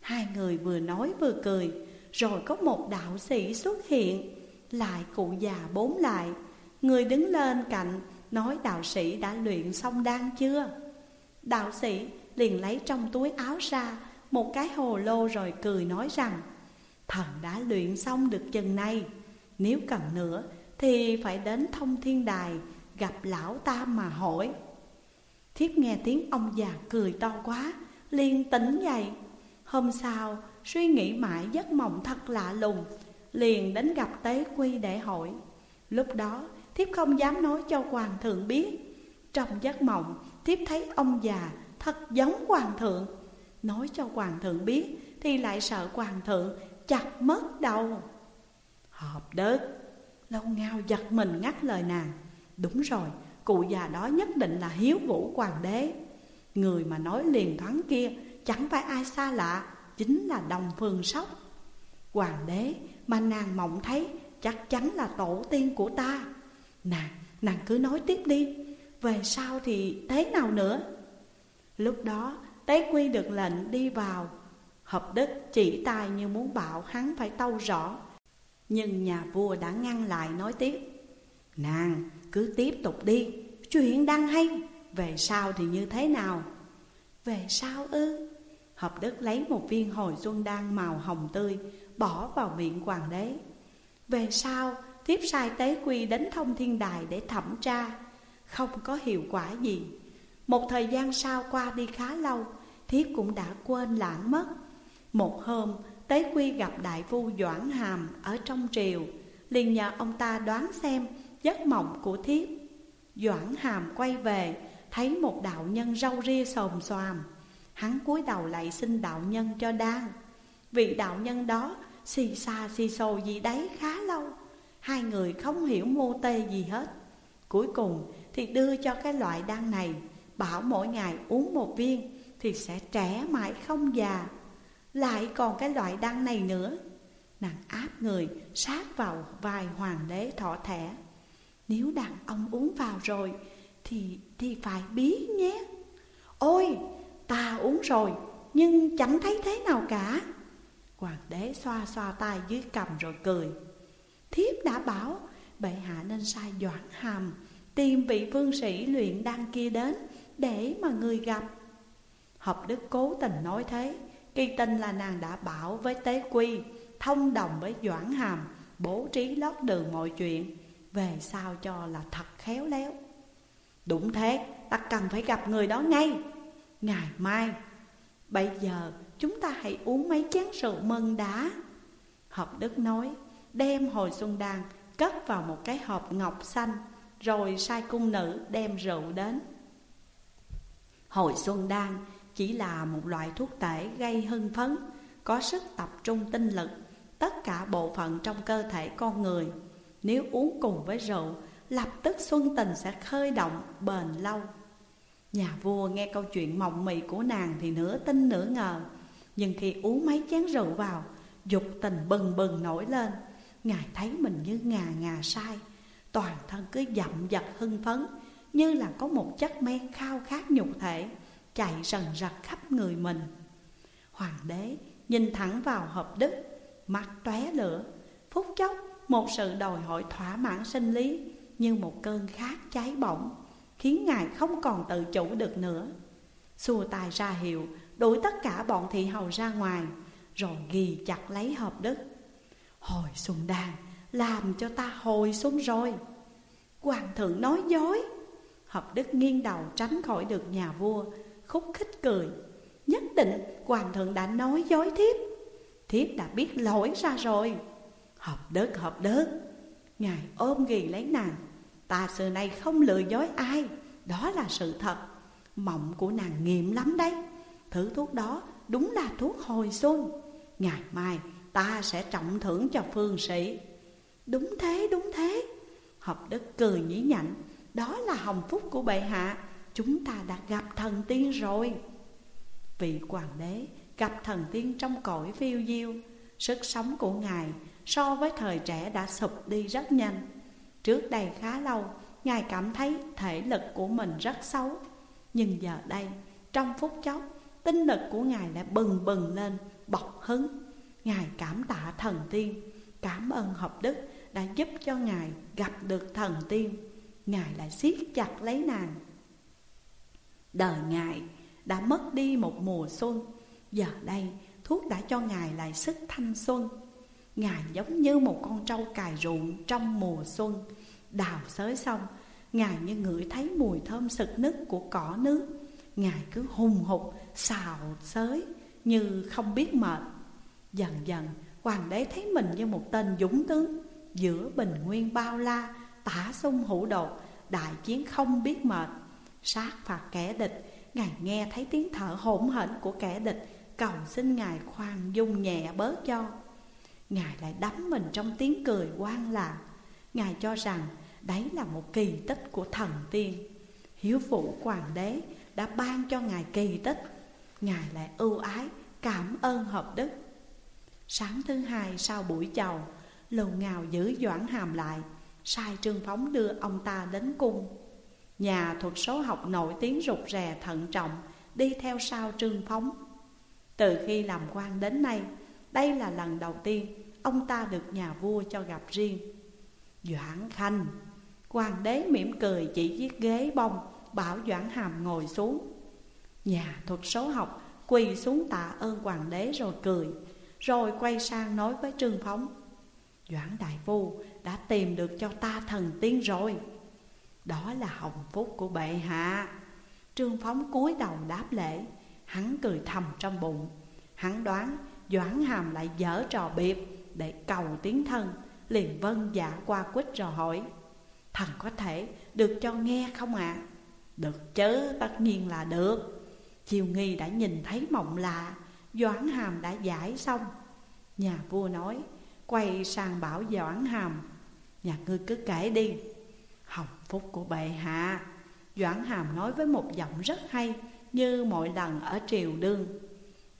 Hai người vừa nói vừa cười, Rồi có một đạo sĩ xuất hiện. Lại cụ già bốn lại, Người đứng lên cạnh, Nói đạo sĩ đã luyện xong đan chưa? Đạo sĩ liền lấy trong túi áo ra Một cái hồ lô rồi cười nói rằng, Thần đã luyện xong được chừng này, Nếu cần nữa Thì phải đến thông thiên đài Gặp lão tam mà hỏi. Thiếp nghe tiếng ông già cười to quá, liền tỉnh dậy. Hôm sau, suy nghĩ mãi giấc mộng thật lạ lùng, Liền đến gặp tế quy để hỏi. Lúc đó, thiếp không dám nói cho hoàng thượng biết. Trong giấc mộng, thiếp thấy ông già thật giống hoàng thượng. Nói cho hoàng thượng biết thì lại sợ hoàng thượng chặt mất đầu. Hợp đất Lâu ngao giật mình ngắt lời nàng. Đúng rồi, cụ già đó nhất định là hiếu vũ hoàng đế. Người mà nói liền thoáng kia chẳng phải ai xa lạ Chính là đồng phương sóc. Hoàng đế mà nàng mộng thấy chắc chắn là tổ tiên của ta. Nàng, nàng cứ nói tiếp đi Về sau thì thế nào nữa? Lúc đó Tế Quy được lệnh đi vào. Hợp đức chỉ tay như muốn bảo hắn phải tâu rõ. Nhưng nhà vua đã ngăn lại nói tiếp. Nàng cứ tiếp tục đi. Chuyện đang hay, Về sau thì như thế nào? Về sau ư? Hợp đức lấy một viên hồi xuân đan màu hồng tươi, Bỏ vào miệng hoàng đế. Về sau, Thiếp sai tế quy đến thông thiên đài để thẩm tra. Không có hiệu quả gì. Một thời gian sau qua đi khá lâu, Thiếp cũng đã quên lãng mất. Một hôm, Tế Quy gặp đại phu Doãn Hàm ở trong triều, liền nhờ ông ta đoán xem giấc mộng của thiếp. Doãn Hàm quay về, Thấy một đạo nhân râu ria sồm xoàm. Hắn cúi đầu lại xin đạo nhân cho đan. Vị đạo nhân đó xì xa xì xồ gì đấy khá lâu. Hai người không hiểu mô tê gì hết. Cuối cùng thì đưa cho cái loại đan này, Bảo mỗi ngày uống một viên Thì sẽ trẻ mãi không già. Lại còn cái loại đan này nữa. Nàng áp người sát vào vai hoàng đế thọ thẻ. Nếu đàn ông uống vào rồi, Thì thì phải biết nhé. Ôi, ta uống rồi, Nhưng chẳng thấy thế nào cả. Hoàng đế xoa xoa tay dưới cầm rồi cười. Thiếp đã bảo, Bệ hạ nên sai doãn hàm Tìm vị vương sĩ luyện đan kia đến Để mà người gặp. Hợp đức cố tình nói thế, Kỳ tình là nàng đã bảo với tế quy, Thông đồng với doãn hàm, Bố trí lót đường mọi chuyện. Về sao cho là thật khéo léo. Đúng thế, Ta cần phải gặp người đó ngay. Ngày mai, Bây giờ chúng ta hãy uống mấy chén rượu mừng đã. Hợp Đức nói, Đem hồi xuân đàn Cất vào một cái hộp ngọc xanh, Rồi sai cung nữ đem rượu đến. Hồi xuân đan chỉ là một loại thuốc tể gây hưng phấn, Có sức tập trung tinh lực, Tất cả bộ phận trong cơ thể con người. Nếu uống cùng với rượu, Lập tức xuân tình sẽ khơi động, bền lâu. Nhà vua nghe câu chuyện mộng mị của nàng thì nửa tin nửa ngờ. Nhưng khi uống mấy chén rượu vào, Dục tình bừng bừng nổi lên. Ngài thấy mình như ngà ngà sai. Toàn thân cứ dậm dật hưng phấn, Như là có một chất men khao khát nhục thể, Chạy rần rật khắp người mình. Hoàng đế nhìn thẳng vào hợp đức Mắt tóe lửa. Phút chốc một sự đòi hỏi thỏa mãn sinh lý Như một cơn khát cháy bỏng, Khiến ngài không còn tự chủ được nữa. Xua tài ra hiệu, Đuổi tất cả bọn thị hầu ra ngoài, Rồi ghi chặt lấy hợp đức Hồi xuân đàn, Làm cho ta hồi xuân rồi. Hoàng thượng nói dối. Hợp đức nghiêng đầu tránh khỏi được nhà vua, Khúc khích cười. Nhất định, hoàng thượng đã nói dối thiếp. Thiếp đã biết lỗi ra rồi. Hợp đất hợp đất Ngài ôm ghi lấy nàng. Ta xưa nay không lừa dối ai. Đó là sự thật. Mộng của nàng nghiệm lắm đấy. Thử thuốc đó đúng là thuốc hồi xuân. Ngày mai ta sẽ trọng thưởng cho phương sĩ. Đúng thế, đúng thế. Hợp đất cười nhí nhảnh. Đó là hồng phúc của bệ hạ. Chúng ta đã gặp thần tiên rồi. Vị hoàng đế gặp thần tiên trong cõi phiêu diêu. Sức sống của ngài so với thời trẻ đã sụp đi rất nhanh. Trước đây khá lâu, ngài cảm thấy thể lực của mình rất xấu. Nhưng giờ đây, trong phút chốc, tinh lực của ngài lại bừng bừng lên, bọc hứng. Ngài cảm tạ thần tiên, cảm ơn hợp đức đã giúp cho ngài gặp được thần tiên. Ngài lại siết chặt lấy nàng. Đời ngài đã mất đi một mùa xuân. Giờ đây thuốc đã cho ngài lại sức thanh xuân. Ngài giống như một con trâu cài ruộng trong mùa xuân. Đào xới xong, Ngài như ngửi thấy mùi thơm sực nức của cỏ nước Ngài cứ hùng hục, xào xới Như không biết mệt. Dần dần, hoàng đế thấy mình như một tên dũng tướng. Giữa bình nguyên bao la, Tả sung hữu đột Đại chiến không biết mệt. Sát phạt kẻ địch, Ngài nghe thấy tiếng thở hỗn hển của kẻ địch, Cầu xin Ngài khoan dung nhẹ bớt cho. Ngài lại đắm mình trong tiếng cười quan lạc. Ngài cho rằng đấy là một kỳ tích của thần tiên. Hiếu phụ hoàng đế đã ban cho Ngài kỳ tích. Ngài lại ưu ái, cảm ơn hợp đức. Sáng thứ hai sau buổi chầu, Lầu ngào giữ doãn hàm lại, Sai trương phóng đưa ông ta đến cung. Nhà thuật số học nổi tiếng rụt rè thận trọng, Đi theo sau trương phóng. Từ khi làm quan đến nay đây là lần đầu tiên Ông ta được nhà vua cho gặp riêng. Doãn Khanh, Hoàng đế mỉm cười chỉ chiếc ghế bông, Bảo Doãn Hàm ngồi xuống. Nhà thuật số học, quỳ xuống tạ ơn hoàng đế rồi cười, Rồi quay sang nói với Trương Phóng. Doãn Đại Phu đã tìm được cho ta thần tiên rồi. Đó là hồng phúc của bệ hạ. Trương Phóng cúi đầu đáp lễ, Hắn cười thầm trong bụng. Hắn đoán Doãn Hàm lại dở trò biệt Để cầu tiếng thân Liền vân dạ qua quýt rồi hỏi Thần có thể được cho nghe không ạ? À? Được chứ, tất nhiên là được Chiều nghi đã nhìn thấy mộng lạ Doãn Hàm đã giải xong Nhà vua nói Quay sang bảo Doãn Hàm Nhà ngươi cứ kể đi Hồng phúc của bệ hạ Doãn Hàm nói với một giọng rất hay Như mọi lần ở triều đương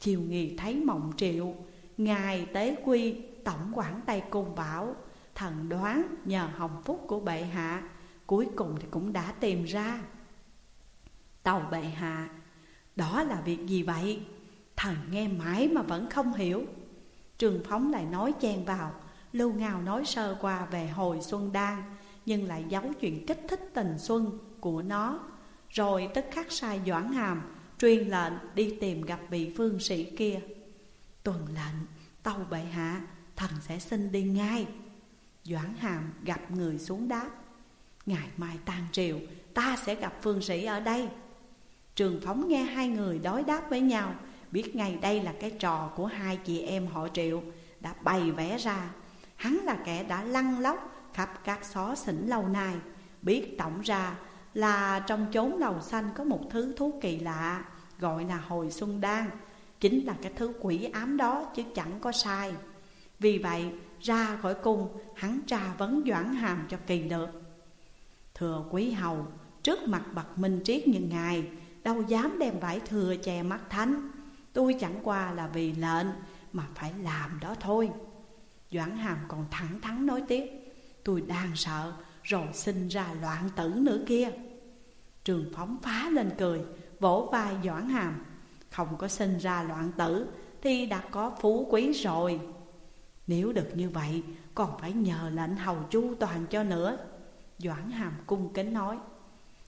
Chiều nghi thấy mộng triệu Ngài tế quy, tổng quản Tây Cung bảo, Thần đoán nhờ hồng phúc của bệ hạ, Cuối cùng thì cũng đã tìm ra. Tàu bệ hạ, Đó là việc gì vậy? Thần nghe mãi mà vẫn không hiểu. Trường Phóng lại nói chen vào, Lưu ngào nói sơ qua về hồi Xuân Đan Nhưng lại giấu chuyện kích thích tình xuân của nó. Rồi tức khắc sai Doãn Hàm Truyền lệnh đi tìm gặp vị phương sĩ kia. Tuần lệnh, tàu bệ hạ Thần sẽ xin đi ngay. Doãn Hàm gặp người xuống đáp Ngày mai tan triều Ta sẽ gặp phương sĩ ở đây. Trường Phóng nghe hai người đối đáp với nhau Biết ngay đây là cái trò của hai chị em họ triệu Đã bày vẽ ra. Hắn là kẻ đã lăn lóc khắp các xó xỉnh lâu nay Biết tổng ra là trong chốn đầu xanh có một thứ thú kỳ lạ, Gọi là hồi xuân đan. Chính là cái thứ quỷ ám đó chứ chẳng có sai. Vì vậy, ra khỏi cung, hắn tra vấn doãn hàm cho kỳ được. Thưa quý hầu, trước mặt bậc minh triết như ngài, Đâu dám đem vải thừa che mắt thánh. Tôi chẳng qua là vì lệnh mà phải làm đó thôi. Doãn hàm còn thẳng thắn nói tiếp, Tôi đang sợ rồi sinh ra loạn tử nữa kia. Trường phóng phá lên cười, Vỗ vai Doãn hàm. Không có sinh ra loạn tử Thì đã có phú quý rồi. Nếu được như vậy, Còn phải nhờ lệnh hầu chu toàn cho nữa. Doãn hàm cung kính nói,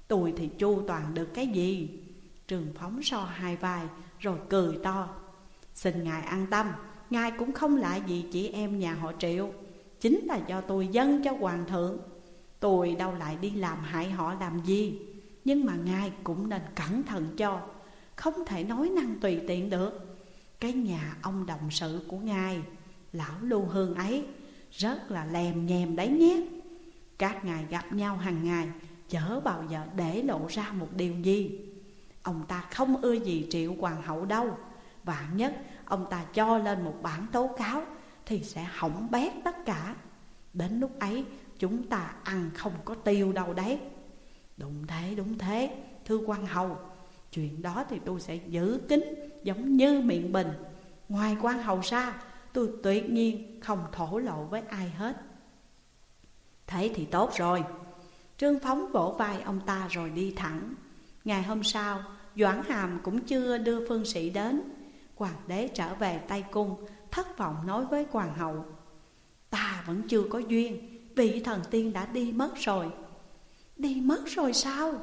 Tôi thì chu toàn được cái gì? Trường phóng so hai vai, rồi cười to, Xin ngài an tâm, Ngài cũng không lạ gì chị em nhà họ triệu. Chính là do tôi dâng cho hoàng thượng. Tôi đâu lại đi làm hại họ làm gì? Nhưng mà ngài cũng nên cẩn thận cho, Không thể nói năng tùy tiện được. Cái nhà ông đồng sự của ngài, Lão lưu hương ấy, Rất là lèm nhèm đấy nhé. Các ngài gặp nhau hàng ngày, Chớ bao giờ để lộ ra một điều gì. Ông ta không ưa gì triệu hoàng hậu đâu Vạn nhất ông ta cho lên một bản tố cáo Thì sẽ hỏng bét tất cả. Đến lúc ấy, chúng ta ăn không có tiêu đâu đấy. Đúng thế đúng thế. Thưa quan hầu, Chuyện đó thì tôi sẽ giữ kín, Giống như miệng bình. Ngoài quan hầu ra, Tôi tuyệt nhiên không thổ lộ với ai hết. Thế thì tốt rồi. Trương Phóng vỗ vai ông ta rồi đi thẳng. Ngày hôm sau, Doãn Hàm cũng chưa đưa phương sĩ đến. Hoàng đế trở về Tây Cung, Thất vọng nói với hoàng hậu, Ta vẫn chưa có duyên, Vị thần tiên đã đi mất rồi. Đi mất rồi sao?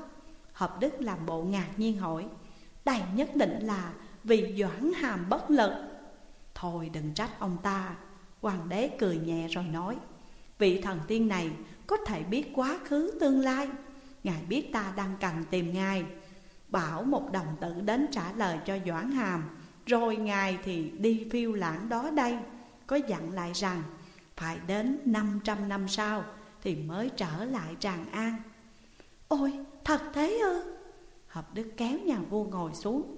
Hợp Đức làm bộ ngạc nhiên hỏi. Đây nhất định là vì Doãn Hàm bất lực. Thôi đừng trách ông ta. Hoàng đế cười nhẹ rồi nói. Vị thần tiên này có thể biết quá khứ tương lai. Ngài biết ta đang cần tìm Ngài. Bảo một đồng tử đến trả lời cho Doãn Hàm. Rồi ngài thì đi phiêu lãng đó đây. Có dặn lại rằng, Phải đến 500 năm sau Thì mới trở lại Tràng An. Ôi, thật thế ư? Hợp Đức kéo nhà vua ngồi xuống.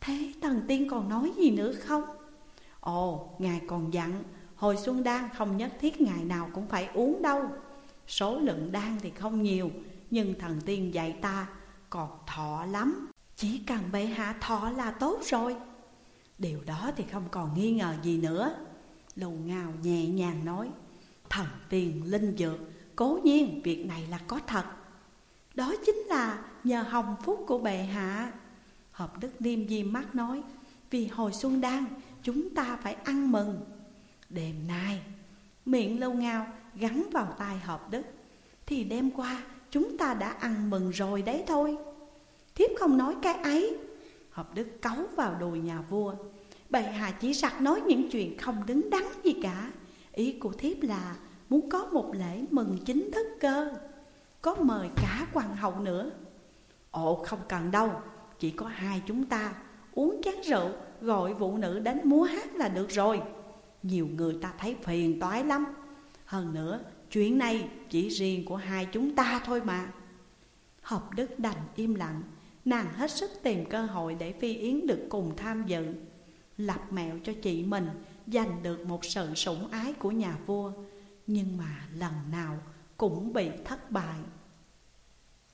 Thế thần tiên còn nói gì nữa không? Ồ, ngài còn dặn, Hồi xuân đan không nhất thiết ngày nào cũng phải uống đâu. Số lượng đan thì không nhiều, Nhưng thần tiên dạy ta, còn thọ lắm. Chỉ cần bệ hạ thọ là tốt rồi. Điều đó thì không còn nghi ngờ gì nữa. Lù ngào nhẹ nhàng nói, Thần tiền linh dược, Cố nhiên, việc này là có thật. Đó chính là nhờ hồng phúc của bệ hạ. Hợp đức niêm diêm mắt nói, Vì hồi xuân đang, chúng ta phải ăn mừng. Đêm nay, Miệng lâu ngao gắn vào tai hợp đức, Thì đêm qua Chúng ta đã ăn mừng rồi đấy thôi. Thiếp không nói cái ấy. Hợp đức cấu vào đùi nhà vua. Bệ hạ chỉ sặc nói những chuyện không đứng đắn gì cả. Ý của thiếp là muốn có một lễ mừng chính thức cơ. Có mời cả hoàng hậu nữa. Ồ, không cần đâu. Chỉ có hai chúng ta. Uống chén rượu, Gọi vũ nữ đến múa hát là được rồi. Nhiều người ta thấy phiền toái lắm. Hơn nữa, Chuyện này chỉ riêng của hai chúng ta thôi mà. Học Đức đành im lặng. Nàng hết sức tìm cơ hội để Phi Yến được cùng tham dự. Lập mẹo cho chị mình, giành được một sự sủng ái của nhà vua. Nhưng mà lần nào cũng bị thất bại.